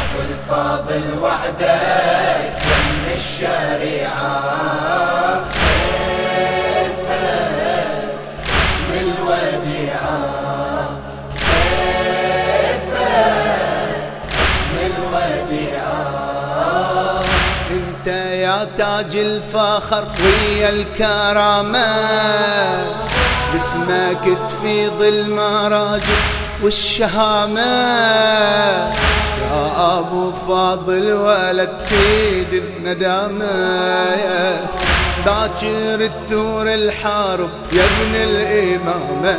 ابو الفاضل وعدك من الشريعة. انت يا تاج الفاخر ويا الكرامة باسمك تفيض المراجل والشهامة. يا أبو فاضل ولا تفيد الندامة. باكر الثور الحارب يا ابن الإمامة.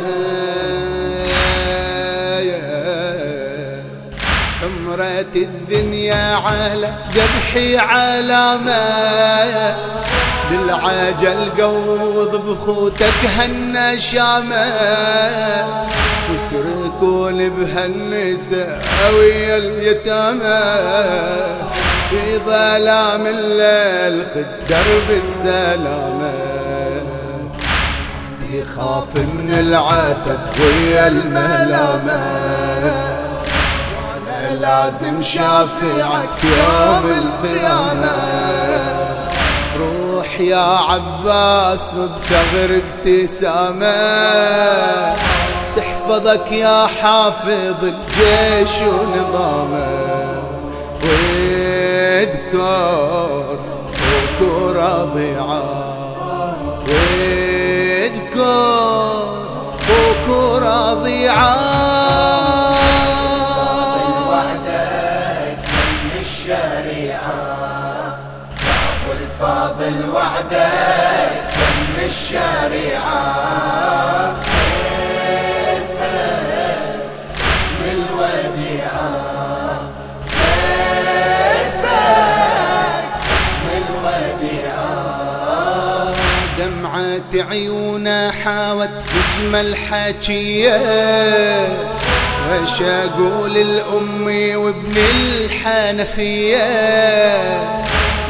حمرة الدنيا على ذبحي علامة. للعجل قوض بخوتك هالنشامة وتركون بهالنساء ويا اليتامى. في ظلام الليل خد درب السلامة يخاف من العتب ويا الملامة. وأنا لازم شافعك يوم القيامة. روح يا عباس وبثغر ابتسامة. تحفظك يا حافظ الجيش ونظامه واذكر بكر رضيعة واذكر بكر رضيعة وعدك من الشريعة. عيونا حاوت تجمل حكية وش أقول لامي وابن الحنفية؟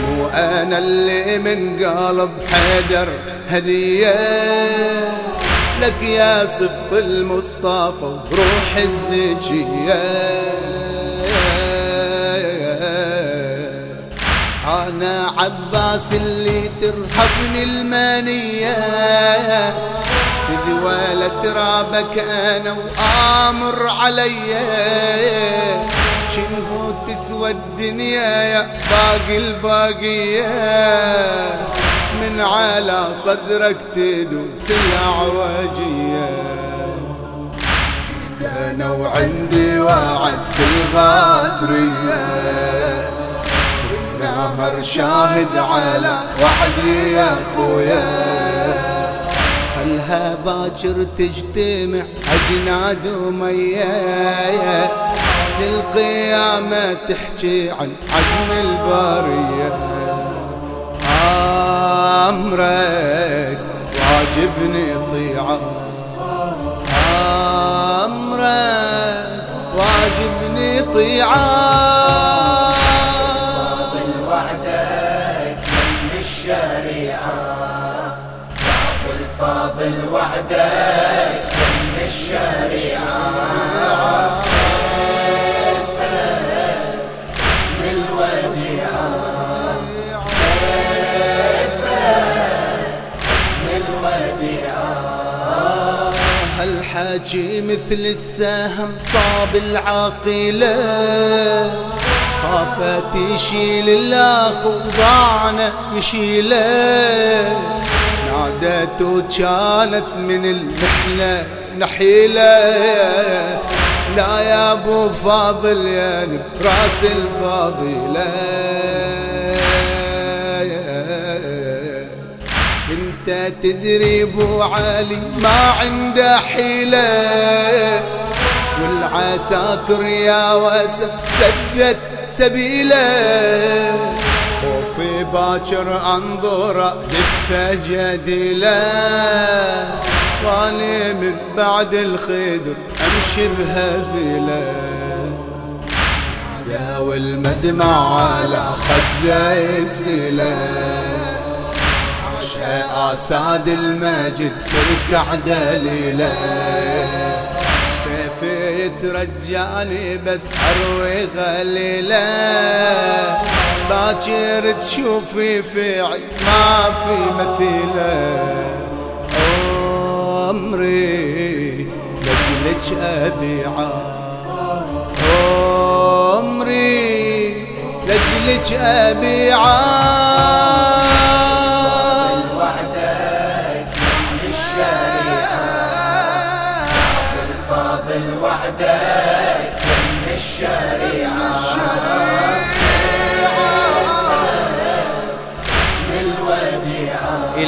مو أنا اللي من قلب حيدر هدية. لك يا سبط المصطفى وروح الزكية أنا عباس اللي ترهبني المانية في ذوالة ترابك أنا وآمر علي. شنو تسوى الدنيا يا باقي الباقية؟ من على صدرك تدوس الأعواجية جيت أنا وعندي وعد في الغادرية. النهر شاهد على وعدي يا خويا خلها باكر تجتمع أجناد وميا للقيامة تحكي عن عزم البارية أمرك واجبني طيعة أمرك واجبني طيعة هالحاجي مثل السهم صاب العاقلة. خافت يشيل الاخ وضعنا يشيله. نادته كانت من المحنة نحيلة. لا يا أبو فاضل يا براس الفاضلة. انت تدري أبو علي ما عنده حيلة. والعساكر يا وسف سدت سبيلة. باكر انظر جثه جديله واني من بعد الخدر أمشي بهزيله يا والمدمع على خده يسيله اساد المجد تركع دليله يترجاني بس أروي غليله باكر تشوفي فيعي ما في مثيله. عمري لجلك أبيعه. عمري لجلك أبيعه.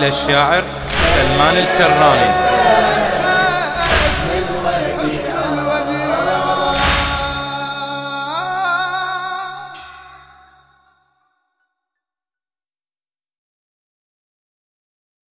الشاعر سلمان الكراني.